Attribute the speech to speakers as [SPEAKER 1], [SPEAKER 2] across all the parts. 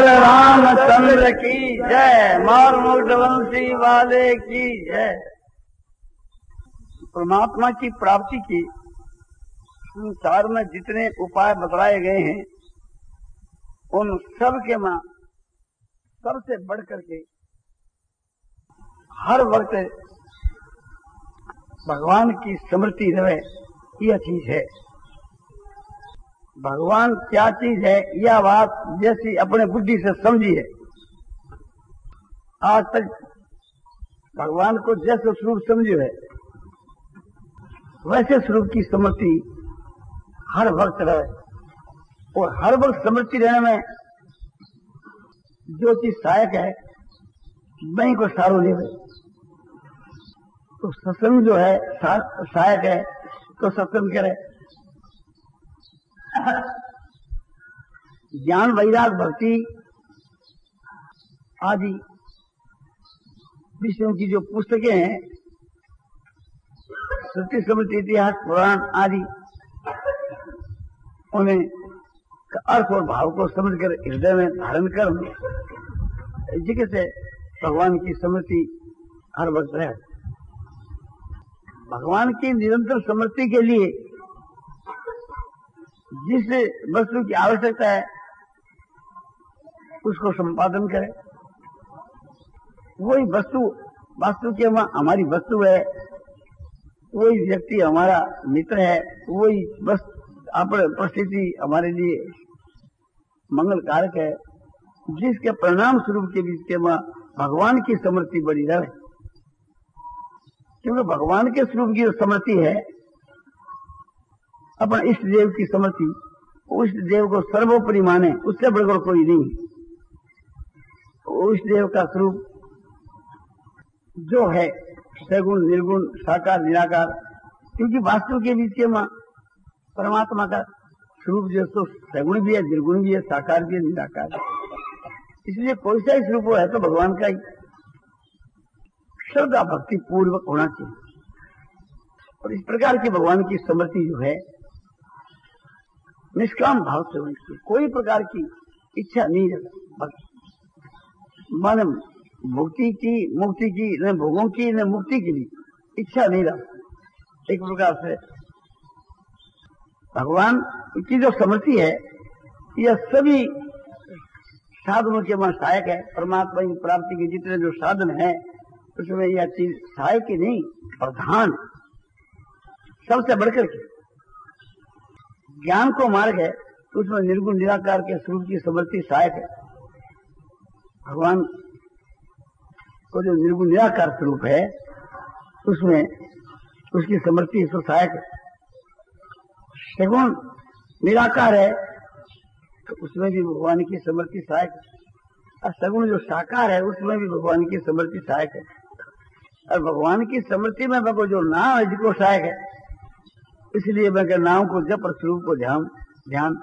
[SPEAKER 1] बोल रामचंद्र की जय। मार मुग्धवंशी वाले की जय। परमात्मा की प्राप्ति की संसार में जितने उपाय बतलाए गए हैं, उन सब के माँ सबसे बढ़ करके हर वक्त भगवान की स्मृति रहे यह चीज़ है। भगवान क्या चीज़ है? यह बात जैसी अपने बुद्धि से समझी है। आज तक भगवान को जैसे स्वरूप समझे है वैसे स्वरूप की स्मृति हर वक्त रहे। और हर वक्त स्मृति रहने में जो चीज़ सहायक है वही को सारो ले तो सत्संग जो है सहायक है तो सत्संग करे। ज्ञान, वैराग, भक्ति आदि विषयों की जो पुस्तकें हैं श्रुति स्मृति इतिहास, पुराण आदि, उन्हें अर्थ और भाव को समझकर, हृदय में धारण कर जिसे से भगवान की स्मृति हर वक्त रहे। भगवान की निरंतर स्मृति के लिए जिस वस्तु की आवश्यकता है, उसको संपादन करे। वही वस्तु, वास्तु की हमारी वस्तु है, वही व्यक्ति हमारा मित्र है, वही वस्तु परिस्थिति हमारे लिए मंगल कारक है, जिसके परिणाम स्वरूप के बीच के भगवान की समृद्धि बड़ी रहे। क्योंकि भगवान के स्वरूप की जो समृद्धि है अपना इष्ट देव की समृद्धि उस देव को सर्वोपरि माने, उससे बढ़कर कोई नहीं। उस देव का स्वरूप जो है, सगुण, निर्गुण, साकार, निराकार, क्योंकि वास्तु के बीच के माँ, परमात्मा का स्वरूप जो तो सगुण भी है, निर्गुण भी है, साकार भी है, निराकार इसलिए कोई सा ही स्वरूप है तो भगवान का ही श्रद्धा भक्ति पूर्वक होना चाहिए। और इस प्रकार की भगवान की समृद्धि जो है निष्काम भाव से होनी चाहिए कोई प्रकार की इच्छा नहीं रहती मन मुक्ति की मुक्ति की, न भोगों की, न मुक्ति की भी इच्छा नहीं रहती एक प्रकार से भगवान की जो समृद्धि है, यह सभी साधनों के वहाँ सहायक है। परमात्मा की प्राप्ति के जितने जो साधन है, उसमें यह चीज़ सहायक ही नहीं, प्रधान। सबसे बढ़कर के ज्ञान को मार्ग है तो उसमें निर्गुण, निराकार के स्वरूप की समृद्धि सहायक है। भगवान को जो निर्गुण, निराकार स्वरूप है, उसमें उसकी समृद्धि सहायक है। सगुण निराकार है तो उसमें भी भगवान की समृद्धि सहायक है। और सगुण जो साकार है, उसमें भी भगवान की समृद्धि सहायक है। और भगवान की समृद्धि में मैं जो नाम है, जिसको सहायक है इसलिए मैं नाम को जब और स्वरूप को ध्यान ध्यान,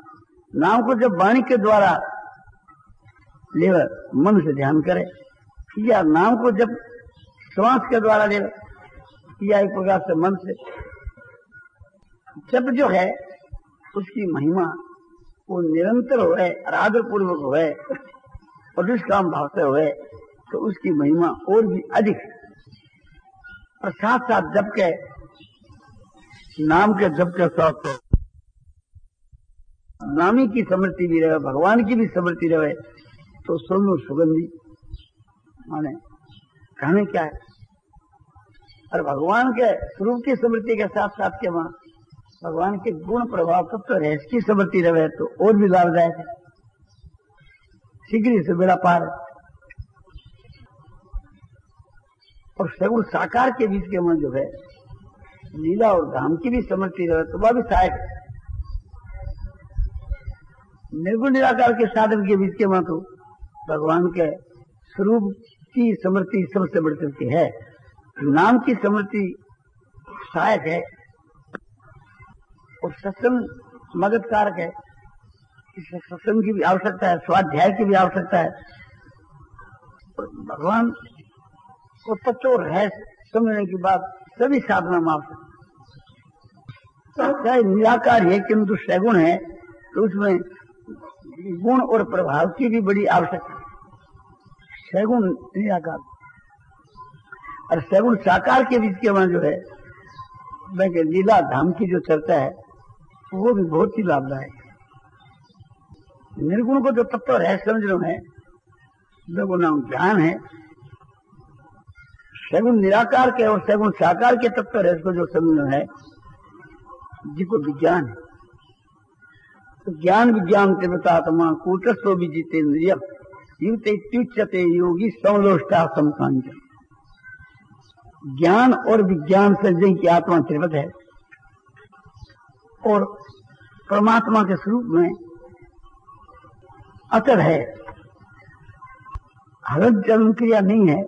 [SPEAKER 1] नाम को जब वाणी के द्वारा ले मन से ध्यान करे, या नाम को जब श्वास के द्वारा ले या एक प्रकार से मन से, जब जो है, उसकी महिमा, वो निरंतर हो आदर पूर्वक हो और निष्काम भाव से हो तो उसकी महिमा और भी अधिक और साथ साथ जब के नाम के जब के साथ तो नामी की समृद्धि भी रहे, भगवान की भी समृद्धि रहे तो सोनु सुगंधी। माने, कहने क्या है? और भगवान के स्वरूप की समृद्धि के साथ साथ के वहाँ भगवान के गुण प्रभाव तत्व तो रहस्य की समृद्धि रहे तो और भी लाभदायक है। शीघ्र से बेड़ा पार और सगुण साकार के बीच के मन जो है लीला और धाम की भी समृद्धि रहे तो वह भी सहायक निर्गुण निराकार के साधन के बीच के मन तो भगवान के स्वरूप की समृद्धि सबसे बढ़कर के है। नाम की समृद्धि सहायक है और सत्संग मदद कारक है। सत्संग की भी आवश्यकता है, स्वाध्याय की भी आवश्यकता है। भगवान को तत्व है, समझने की बात सभी साधना में आवश्यक चाहे निराकार है, किंतु सैगुण है तो उसमें गुण और प्रभाव की भी बड़ी आवश्यकता सैगुण निराकार। और सैगुण साकार के बीच के वहाँ जो है, मैं लीला धाम की जो चर्चा है, वो भी बहुत ही लाभदायक है। निर्गुण को जो तत्व है, समझ रहे हैं वो नाम ज्ञान है सगुण निराकार के और सगुण साकार के तत्व है इसको जो समझ है जिको विज्ञान है। तो ज्ञान विज्ञान तीव्रतात्मा कूटस्व भी जितेन्द्रिय युक्त त्युच्यते योगी समलोष्टा समकांचन ज्ञान और विज्ञान से जिनकी आत्मा त्रिवत है, और परमात्मा के स्वरूप में अचर है। हलन चलन क्रिया नहीं है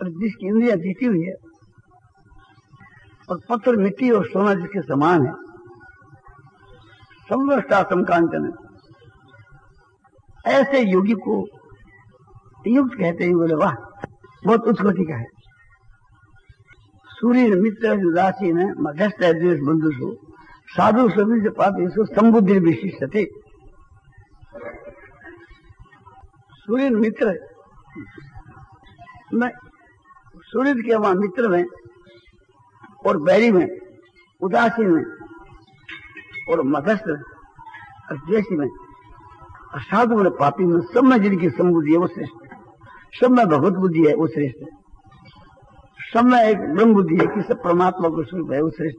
[SPEAKER 1] और जिसकी इंद्रिया जीती हुई है, और पत्थर मिट्टी और सोना जिसके समान है, समृष्टा समकांचन ऐसे योगी को युक्त कहते हैं, बोले, वाह, बहुत उत्कोटि का है। सूर्य मित्र उदासीन मध्यस्थ द्वेष बंधु सो। साधु सभी से पाते इसको संबुद्धि विशिष्ट थे सूर्य मित्र, में सूर्य के वहाँ मित्र में और बैरी में उदासीन में और द्वेषी में साधु में पापी में, सब में जिनकी संबुद्धि है वो श्रेष्ठ सब में भगवत बुद्धि है, वो श्रेष्ठ है। सब में एक ब्रह्म बुद्धि है कि सब परमात्मा को स्वरूप है, वो श्रेष्ठ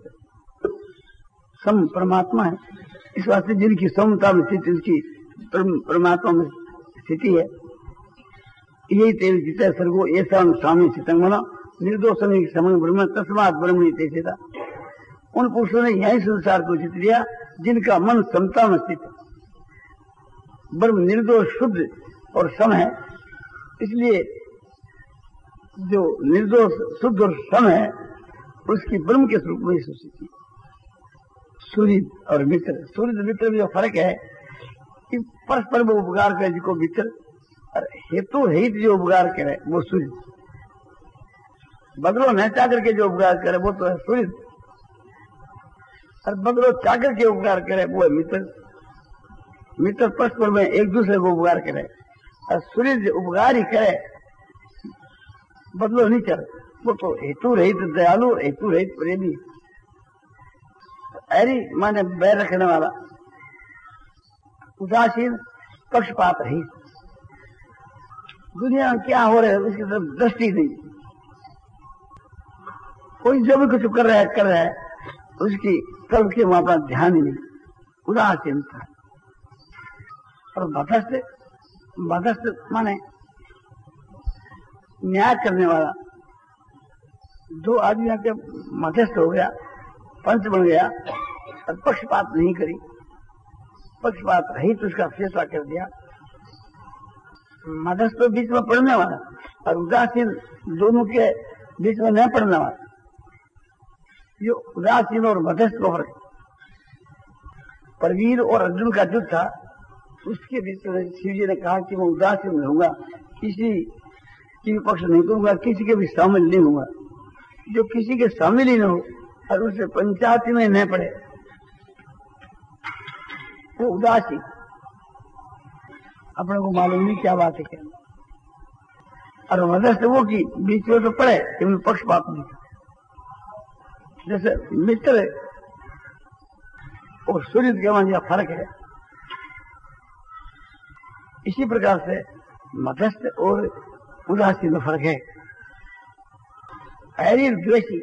[SPEAKER 1] सम परमात्मा है। इस वास्ते जिनकी समता में स्थिति उसकी परमात्मा में स्थिति है यही तेल जित सर्गो ऐसा स्वामी चितंग बना निर्दोष समय ब्रह्म, तस्मात ब्रह्म था उन पुरुषों ने यही संसार को जित लिया, जिनका मन समता में स्थित ब्रह्म निर्दोष, शुद्ध और सम है। इसलिए जो निर्दोष, शुद्ध और सम है, उसकी ब्रह्म के स्वरूप में स्थिति सूर्य और मित्र। सूर्य मित्र में जो फ़र्क है, कि परस्पर वो उपकार करे जिसको मित्र हेतु हित जो उपकार करे, वो सूर्य बदलो न चाकर के जो उपकार करे, वो तो है सूर्य और बदलो चाकर के उपकार करे, वो है मित्र। मित्र परस्पर में एक दूसरे को उपकार करे। और सूर्य उपकार ही करे। बदलो नहीं चले वो तो हेतु रहित, दयालु, हेतु रहित, प्रेमी। ऐरी माने बैर रखने वाला। उदासीन, पक्षपात रहित। दुनिया में क्या हो रहा है उसकी तरफ़ दृष्टि नहीं। कोई जो भी कुछ कर रहा है, कर रहा है, उसकी तरफ़ के वहाँ पर ध्यान ही नहीं। उदासीनता और मधस्थ मधस्थ माने न्याय करने वाला। दो आदमी के मध्यस्थ हो गया पंच बन गया, और पक्षपात नहीं करी। पक्षपात रही तो उसका फैसला कर दिया। मध्यस्थ तो बीच में पढ़ने वाला, और उदासीन दोनों के बीच में नहीं पढ़ने वाला। ये उदासीन और मध्यस्थ को फ़र्क परवीर और अर्जुन का युद्ध था, उसके बीच में शिव जी ने कहा कि मैं उदासीन रहूँगा किसी की पक्ष नहीं करूँगा, किसी के भी शामिल नहीं होगा। जो किसी के शामिल ही न हो, और उसे पंचायत में न पड़े, वो उदासी अपने को मालूम नहीं क्या बात है क्या और मदद वो की बीच में तो पड़े कि पक्षपात नहीं जैसे मित्र और सूर्य के वहाँ फ़र्क है। इसी प्रकार से मध्यस्थ और उदासीन में फ़र्क है। बैरी और द्वेषी,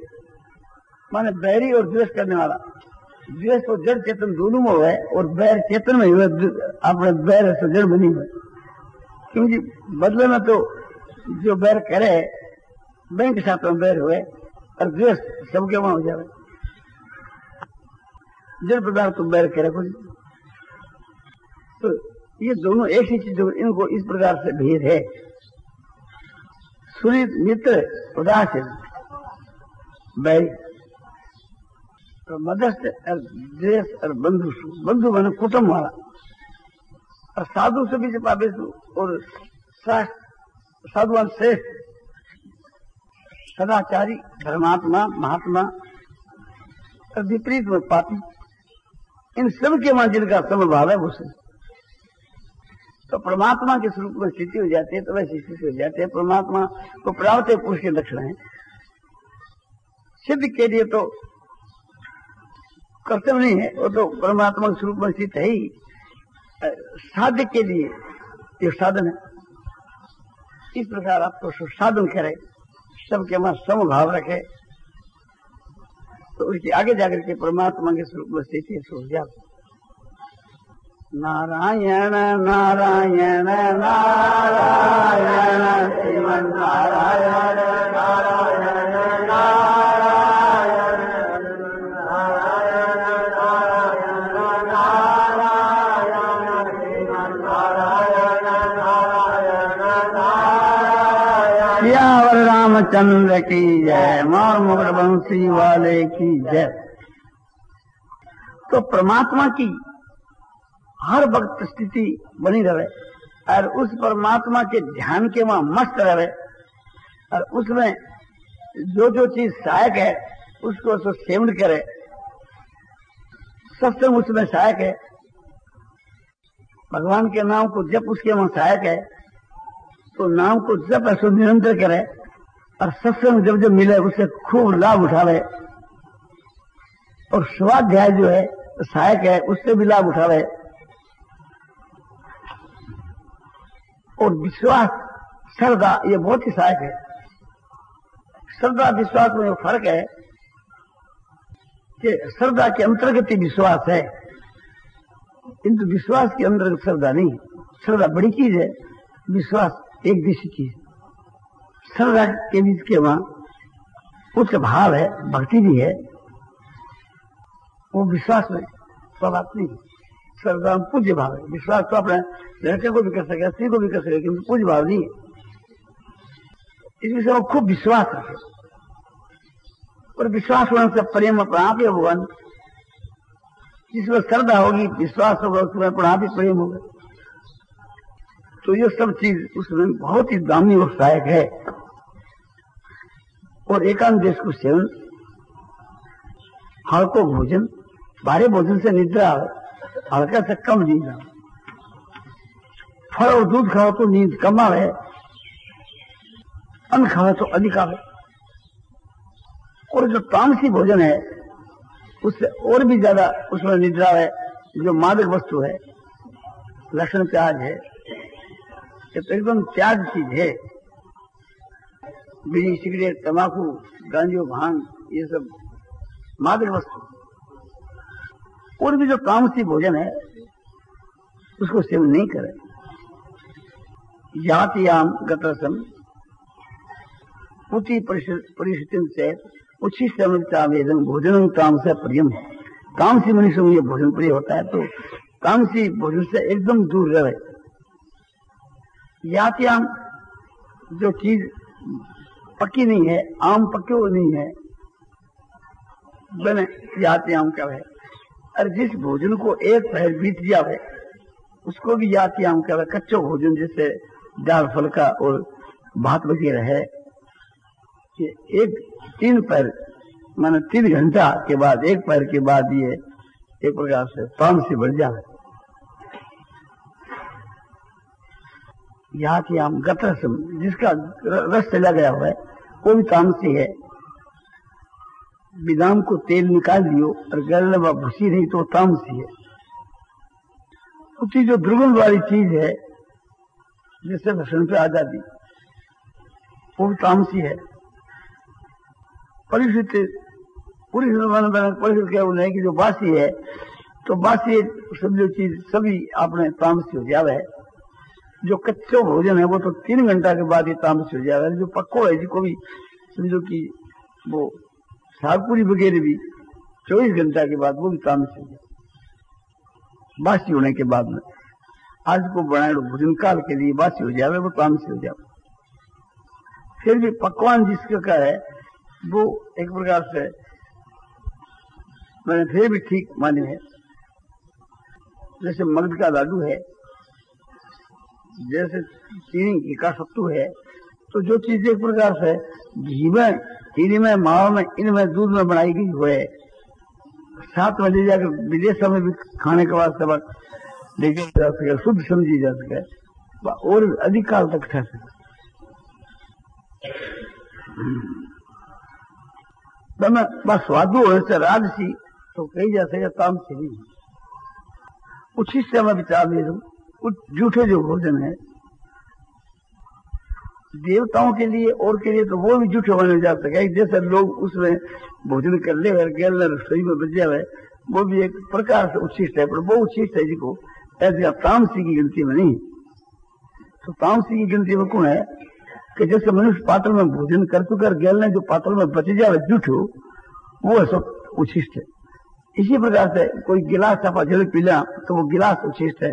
[SPEAKER 1] माने बैरी और द्वेष करने वाला। द्वेष तो जड़ चेतन दोनों में हुआ है और बैर चेतन में हुआ अपने बैर से जड़ बनी हुई क्योंकि बदले में तो जो बैर करे बैंक साथ में बैर हुए और द्वेष सबके वहाँ हो जाए जड़ पदार्थ तो बैर करे कुछ। तो ये दोनों एक ही चीज़ इनको इस प्रकार से भेद है। सुनित मित्र उदासीन बैरी तो मदस्थ और देश और बंधु बंधु बने कुटुंब वाला। और साधु से भी पापे और साधुवान श्रेष्ठ, सदाचारी धर्मात्मा महात्मा, और विपरीत में पापी, इन सब के वहाँ जिनका समभाव है, वो तो परमात्मा के स्वरूप में स्थिति हो जाती है तो वैसी स्थिति हो जाती है। परमात्मा को प्राप्त है पुरुष के लक्षण है। सिद्ध के लिए तो कर्तव्य नहीं है, वो तो परमात्मा के स्वरूप में स्थित है ही। साध्य के लिए ये साधन है। इस प्रकार आपको साधन करे सबके वहाँ समभाव रखे। तो उसके आगे जाकर के परमात्मा के स्वरूप में स्थिति सो जाती नारायण नारायण नारायण श्रीमन नारायण नारायण। सियावर रामचंद्र की जय मोर मुगल बंसी वाले की जय। तो परमात्मा की हर वक्त स्थिति बनी रहे और उस परमात्मा के ध्यान के वहाँ मस्त रहे और उसमें जो जो चीज़ सहायक है, उसको उसको सेवन करे। सत्संग उसमें सहायक है भगवान के नाम को जब उसके वहाँ सहायक है तो नाम को जब ऐसा निरंतर करे और सत्संग जब जब मिले, उससे खूब लाभ उठावे। और स्वाध्याय जो है, सहायक है, उससे भी लाभ उठावे। और विश्वास, श्रद्धा, ये बहुत ही सहायक है। श्रद्धा, विश्वास में फ़र्क है कि श्रद्धा के अंतर्गत ही विश्वास है। किंतु विश्वास के अंदर श्रद्धा नहीं। श्रद्धा बड़ी चीज़ है, विश्वास एक दिशी चीज़। श्रद्धा के बीच के वहाँ उच्च भाव है, भक्ति भी है, वो विश्वास में स्वभाव नहीं। है श्रद्धा पूज्य भाव है। विश्वास तो अपने लड़के को भी कर सके, स्त्री को भी कर सके किंतु पूज्य भाव नहीं है। इस विषय में खूब विश्वास रखे और विश्वास होने से प्रेम अपना आप ही, भगवान। जिसमें श्रद्धा होगी, विश्वास होगा उसमें ही प्रेम होगा। तो ये सब चीज़ उसमें बहुत ही दामी और सहायक है। और एकांत देश को सेवन, हल्को भोजन भारी भोजन से निद्रा हल्का से कम नींद आवे। फल और दूध खाओ तो नींद कम आवे, अन्न खाओ तो अधिक आवे। और जो तामसी भोजन है उससे और भी ज़्यादा उसमें निद्रा है, जो मादक वस्तु है, लक्षण प्याज है। तो एकदम त्याग चीज़ है। बीड़ी सिगरेट, तंबाकू गांजो भाँग, ये सब मादक वस्तु। और भी जो तामसी भोजन है, उसको सेवन नहीं करे। जातियाम गतरसम, पुति परिस्थिति से उच्छिष्ट वेदन भोजन काम से प्रियम तामसी मनुष्य में ये भोजन प्रिय होता है तो तामसी भोजन से एकदम दूर रहे। यातियाम जो चीज़ पक्की नहीं है, आम पक्के नहीं है, बने यातियाम क्या है? और जिस भोजन को एक पहर बीत जावे उसको भी यातियाम क्या कच्चो भोजन जैसे दाल फलका और भात वगैरह है कि एक तीन पैर, माने तीन घंटा के बाद, एक पैर के बाद ये एक प्रकार से ताम से बढ़ जाए। यहाँ की आम गतरसम जिसका रस चला गया हुआ है, वो भी तामसी है। बिदाम को तेल निकाल लियो, और गल भूसी नहीं तो तामसी है। उसकी जो दुर्गंध वाली चीज़ है, जिससे भक्षण पे आज़ादी वो भी तामसी है। परिषित पूरी परिषद क्या बोले कि जो बासी है तो बासी जो चीज़, सभी आपने तामसी हो जावे। है जो कच्चो भोजन है, वो तो तीन घंटा के बाद ही तामसी हो जावे। जो पक्को है, जिसको भी समझो कि वो सागपुरी वगैरह भी चौबीस घंटा के बाद वो भी तामसी हो जाए। बासी होने के बाद में। आज को बनाए भोजन काल के लिए बासी हो जावे, वो काम से हो जावे। फिर भी पकवान जिसका है वो एक प्रकार से मैंने फिर भी ठीक माने है। जैसे मगध का लाडू है, जैसे चीनी का सत्तू है तो जो चीज़ एक प्रकार से घी में, चीनी में, मावा में इनमें दूध में बनाई गई हुए साथ में ले जाकर विदेश में भी खाने के बाद सब लेके जा सके, शुद्ध समझी जा सके, और अधिक काल तक ठहर सके। તમે બસ વાદું હોય છે રાજસી તો કહી જશે કે કામ से नहीं उसी समय विचार ले लो कुछ झूठे जो भोजन है देवताओं के लिए और के लिए तो वो भी झूठे होने जा सके जैसे लोग उसमें भोजन कर ले गैल रसोई में बचे हुए वो भी एक प्रकार से उच्छिष्ट है पर वो उच्छिष्ट है जिसको ऐसे तामसी की गिनती में नहीं तो तामसी की गिनती में कौन है कि जैसे मनुष्य पात्र में भोजन कर चुका गैल ने जो पात्र में बच जाए जूठो वो सब उच्छिष्ट है। इसी प्रकार से कोई गिलास आप जल पीला तो वो गिलास उच्छिष्ट है।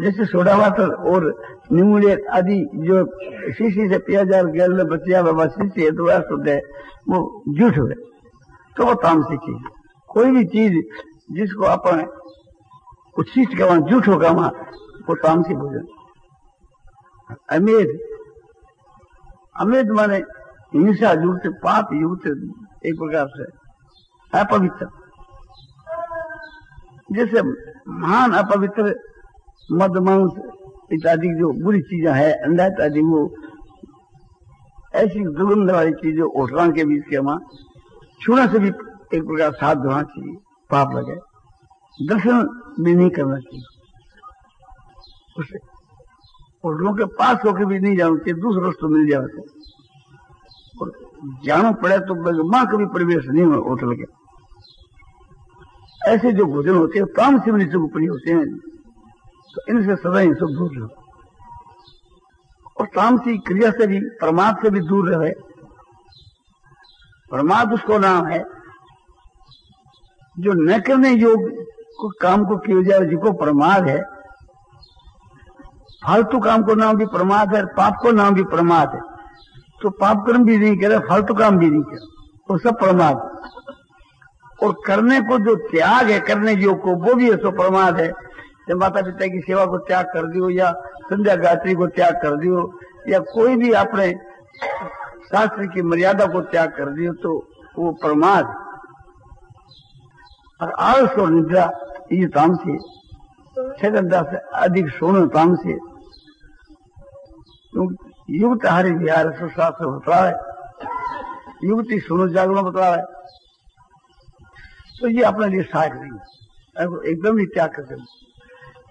[SPEAKER 1] जैसे सोडा वाटर और न्यूमुलेट आदि जो शीशी से पिया जाए गैल में बच जाए बाबा शीशी है तो वह शुद्ध है, वो जूठ हुए तो वो तामसी चीज़ कोई भी चीज़ जिसको अपन उच्छिष्ट का वहाँ जूठ होगा, वहाँ वो तामसी भोजन अमेध अमेध माने, हिंसा युक्त पाप युक्त एक प्रकार से अपवित्र। जैसे महान अपवित्र, मद, मांस इत्यादि जो बुरी चीज़ें है, अंडा इत्यादि, वो ऐसी दुर्गंध वाली चीज़ें ओठरा के बीच के वहाँ छूने से भी एक प्रकार साथ धोना चाहिए, पाप लगे। दर्शन भी नहीं करना चाहिए। उसे होटलों के पास होकर भी नहीं जाना चाहिए दूसरा रस्तों मिल जाए तो और जाना पड़े तो माँ कभी प्रवेश नहीं होटल के ऐसे जो भोजन होते हैं, काम से भी ऊपरी होते हैं। तो इनसे सदा ही सब दूर रहो। और तामसी क्रिया से भी, परमात्म से भी दूर रहे। परमात्म उसको नाम है। जो न करने योग को काम को किया जाए, जिसको प्रमाद है फालतू काम को नाम भी प्रमाद है, पाप को नाम भी प्रमाद है। तो पाप कर्म भी नहीं करे, फालतू काम भी नहीं करे, वो सब प्रमाद और करने को जो त्याग है, करने योग को, वो भी ऐसा प्रमाद है। जब माता पिता की सेवा को त्याग कर दियो, या संध्या गायत्री को त्याग कर दियो, या कोई भी अपने शास्त्र की मर्यादा को त्याग कर दियो तो वो प्रमाद और आलस और निद्रा, ये तामसी छह घंटा से अधिक सोने तामसी युक्त हरि विहार शास्त्र बता है युवती सोनो, जागरण बता है तो ये अपने लिए सहायक नहीं है। एकदम ही त्याग कर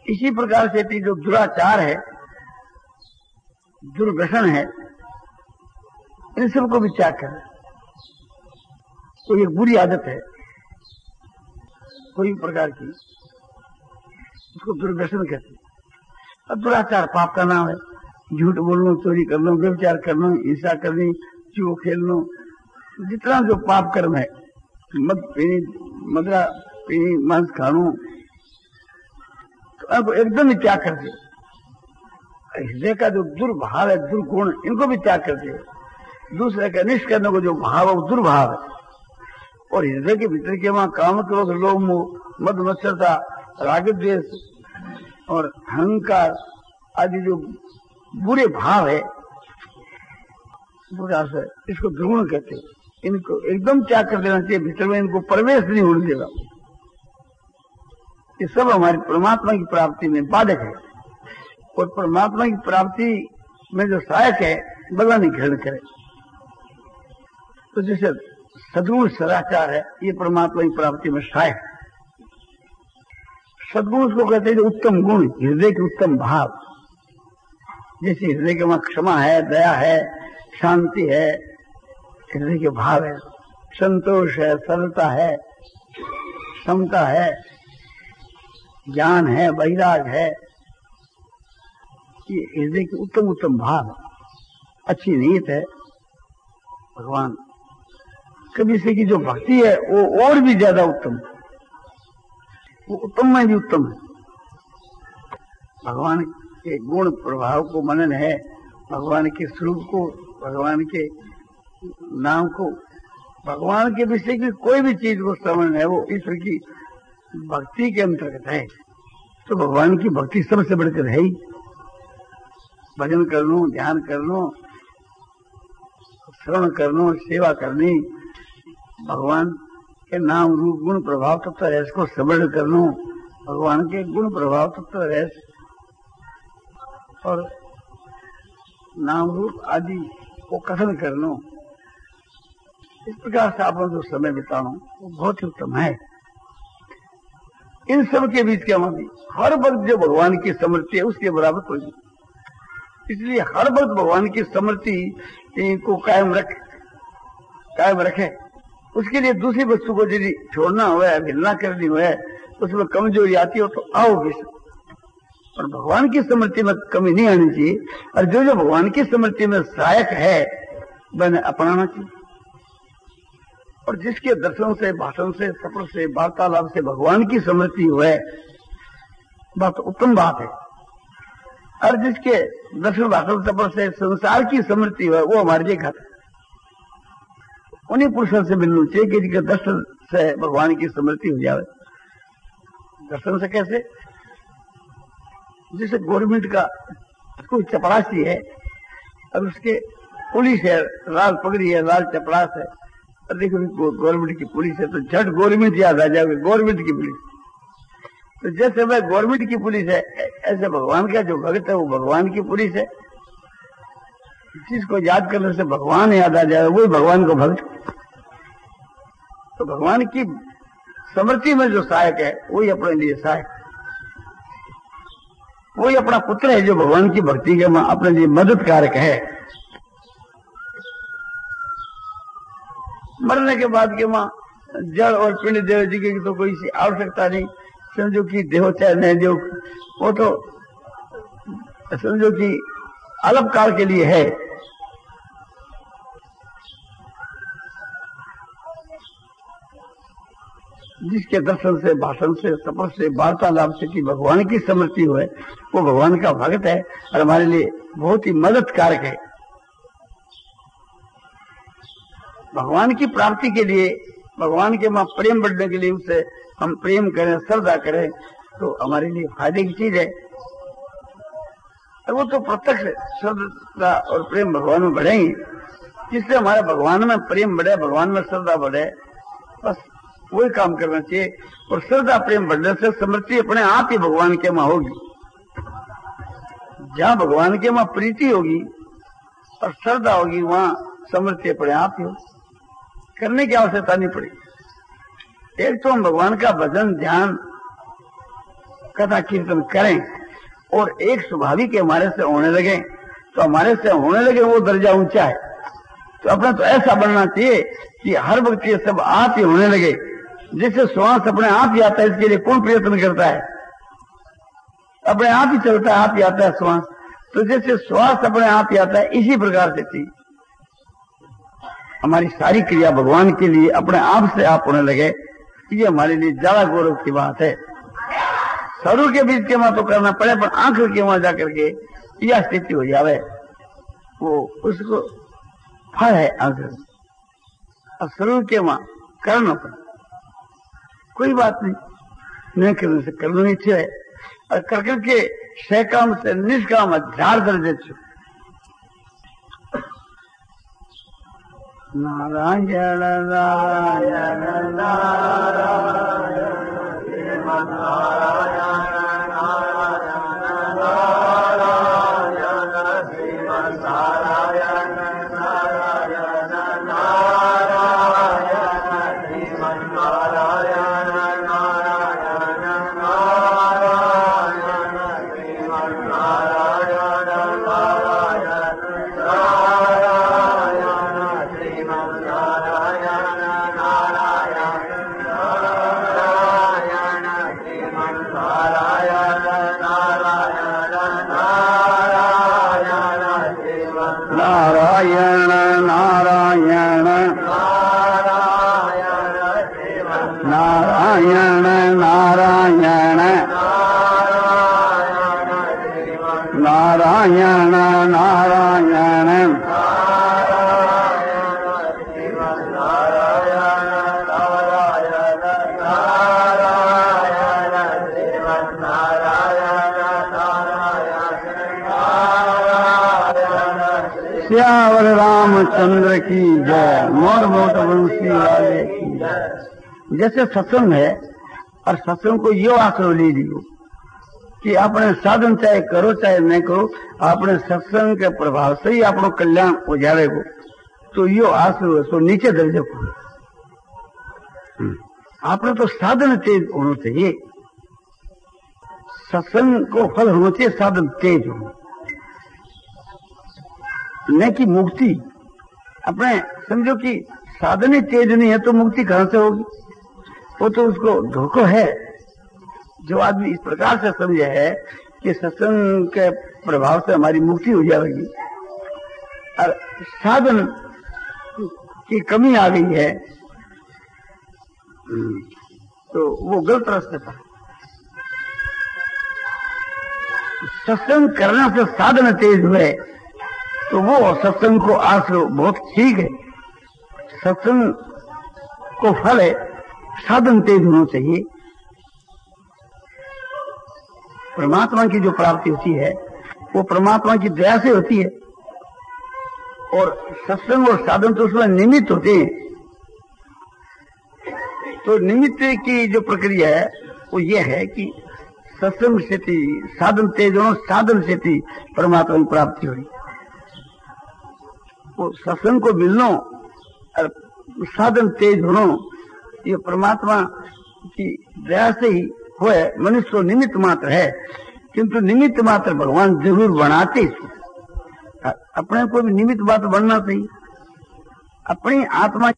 [SPEAKER 1] इसी प्रकार से जो दुराचार है दुर्व्यसन है, इन सबको भी त्याग कर। कोई एक बुरी आदत है, कोई प्रकार की। उसको दुर्व्यसन कहते हैं। दुराचार पाप का नाम है। झूठ बोलना, चोरी कर करना व्यवचार करना, हिंसा करनी चूहो खेलना, जितना जो पाप कर्म है, मद पीनी, मदरा पीनी, मांस खानो तो अब एकदम ही त्याग कर दिए हृदय का जो दुर्भाव है, दुर्गुण, इनको भी त्याग कर दिए दूसरे का निष्ठ करने को जो भाव है, वो दुर्भाव है। और हृदय के भीतर के वहाँ काम क्रोध लोभ, मोह, मद, मत्सरता राग द्वेष और अहंकार आदि जो बुरे भाव है। बुरा से इसको दुर्गुण कहते हैं। इनको एकदम त्याग कर देना चाहिए, भीतर में इनको प्रवेश नहीं होने देगा ये सब हमारी परमात्मा की प्राप्ति में बाधक है। और परमात्मा की प्राप्ति में जो सहायक है बदला नहीं ग्रहण करे। तो जैसे सदगुण सदाचार है, ये परमात्मा की प्राप्ति में सहायक सदगुण उसको कहते हैं उत्तम गुण, हृदय के उत्तम भाव। जैसे हृदय के वहाँ क्षमा है, दया है, शांति है, हृदय के भाव है, संतोष है, सरलता है क्षमता है, ज्ञान है, वैराग है, ये हृदय के उत्तम उत्तम भाव अच्छी नीयत है, भगवान। कभी से की जो भक्ति है, वो और भी ज़्यादा उत्तम वो उत्तम में भी उत्तम है। भगवान के गुण प्रभाव को मनन है, भगवान के स्वरूप को, भगवान के नाम को, भगवान के विषय की कोई भी चीज़ को समझ है, वो ईश्वर की भक्ति के अंतर्गत है। तो भगवान की भक्ति सबसे बढ़कर है ही। भजन कर लो ध्यान कर लो श्रवण कर लो सेवा करनी, भगवान के नाम रूप, गुण प्रभाव तत्व रहस्य को समृद्ध कर लो भगवान के गुण प्रभाव तत्व रहस्य और नाम रूप आदि को कथन करनो। इस प्रकार से आप जो समय बिताना, वो बहुत ही उत्तम है। इन सब के बीच क्या भी हर वक्त जो भगवान की समृद्धि है, उसके बराबर कोई नहीं। इसलिए हर वक्त भगवान की समृद्धि को कायम रख, कायम रखे। उसके लिए दूसरी वस्तु को यदि छोड़ना हुआ है भिलना करनी हुआ है उसमें कमज़ोरी आती हो तो आओ भी। और भगवान की स्मृति में कमी नहीं आनी चाहिए। और जो जो भगवान की स्मृति में सहायक है, वह अपनाना चाहिए। और जिसके दर्शन से, भाषण से, सफ़र से, वार्तालाप से भगवान की स्मृति हुए, बात उत्तम बात है। और जिसके दर्शन, भाषण, सफ़र से संसार की स्मृति हुए, वो हमारे लिए घात उन्हीं पुरुषों से मिलना चाहिए कि जिनके दर्शन से भगवान की स्मृति हो जाए। दर्शन से कैसे? जैसे गवर्नमेंट का कोई चपरासी है और उसके पुलिस है, लाल पगड़ी है, लाल चपरास है। और देखो गवर्नमेंट की पुलिस है तो झट गवर्नमेंट याद आ जाओगे गवर्नमेंट की पुलिस तो जैसे मैं गवर्नमेंट की पुलिस है, ऐसे भगवान का जो भक्त है, वो भगवान की पुलिस है। जिसको याद करने से भगवान याद आ जाए, वही भगवान को भक्त। तो भगवान की समृद्धि में जो सहायक है, वही अपने लिए सहायक। वही अपना पुत्र है जो भगवान की भक्ति के अपने लिए मदद कारक है। मरने के बाद के माँ जड़ और पिंड देव जी की तो कोई आवश्यकता नहीं। समझो कि देहो चाहे नहीं देव, वो तो समझो कि अलग काल के लिए है। जिसके दर्शन से, भाषण से सफ़र से, वार्तालाप से कि भगवान की समृद्धि हो वो भगवान का भक्त है और हमारे लिए बहुत ही मदद कारक है। भगवान की प्राप्ति के लिए, भगवान के माँ प्रेम बढ़ने के लिए उससे हम प्रेम करें, श्रद्धा करें तो हमारे लिए फ़ायदे की चीज़ है। और वो तो प्रत्यक्ष श्रद्धा और प्रेम भगवान में बढ़ेंगे। जिससे हमारे भगवान में प्रेम बढ़े, भगवान में श्रद्धा बढ़े, बस वही काम करना चाहिए। और श्रद्धा, प्रेम बढ़ने से समृद्धि अपने आप ही भगवान के माँ होगी। जहाँ भगवान के माँ प्रीति होगी और श्रद्धा होगी, वहाँ समृद्धि अपने आप ही होगी। करने की आवश्यकता नहीं पड़ेगी एक तो हम भगवान का भजन, ध्यान, कथा, कीर्तन करें और एक स्वाभाविक हमारे से होने लगे तो हमारे से होने लगे वो दर्जा ऊँचा है। तो अपना तो ऐसा बनना चाहिए कि हर वक्त ये सब आप ही होने लगे। जिससे श्वास अपने आप ही आता है, इसके लिए कौन प्रयत्न करता है? अपने आप ही चलता है, आप ही आता है श्वास तो जैसे श्वास अपने आप ही आता है, इसी प्रकार से थी। हमारी सारी क्रिया भगवान के लिए अपने आप से आप होने लगे ये हमारे लिए ज़्यादा गौरव की बात है। सरू के बीच के वहाँ तो करना पड़े, पर आँख के वहाँ जाकर के यह स्थिति हो जावे। वो उसको फल है आँख और के वहाँ करना पड़े। कोई बात नहीं। नहीं करने से करना नहीं चाहिए। और कर करके सहकाम से निष्काम झाड़ दर्जे छो नारायण नारायण नारायण। रामचंद्र की जय, मोर मोट बंसी वाले की जय। जैसे सत्संग है, और सत्संग को यो आश्रय ले लियो कि अपने साधन चाहे करो, चाहे नहीं करो, अपने सत्संग के प्रभाव से ही अपनो कल्याण हो जाएगा तो यो आश्रय सो नीचे दर्जे को आपने तो साधन तेज होना चाहिए। सत्संग को फल होना चाहिए, साधन तेज हो न कि मुक्ति। अपने, समझो कि साधन तेज नहीं है तो मुक्ति कहाँ से होगी? वो तो उसको धोखो है। जो आदमी इस प्रकार से समझे है कि सत्संग के प्रभाव से हमारी मुक्ति हो जाएगी, और साधन की कमी आ गई है तो वो गलत रास्ते पर सत्संग करने से साधन तेज हुए। तो वो सत्संग को आश्रय बहुत ठीक है। सत्संग को फल है, साधन तेज होना चाहिए। परमात्मा की जो प्राप्ति होती है, वो परमात्मा की दया से होती है। और सत्संग और साधन तो उसमें निमित्त होते हैं। तो निमित्त की जो प्रक्रिया है, वो ये है कि सत्संग से साधन तेज हो साधन से परमात्मा की प्राप्ति हुई वो सत्संग को मिलनो और साधन तेज होना, ये परमात्मा की दया से ही हुए, मनुष्य निमित्त मात्र है, किंतु निमित्त मात्र भगवान ज़रूर बनाते अपने को भी निमित्त बात बनना चाहिए। अपनी आत्मा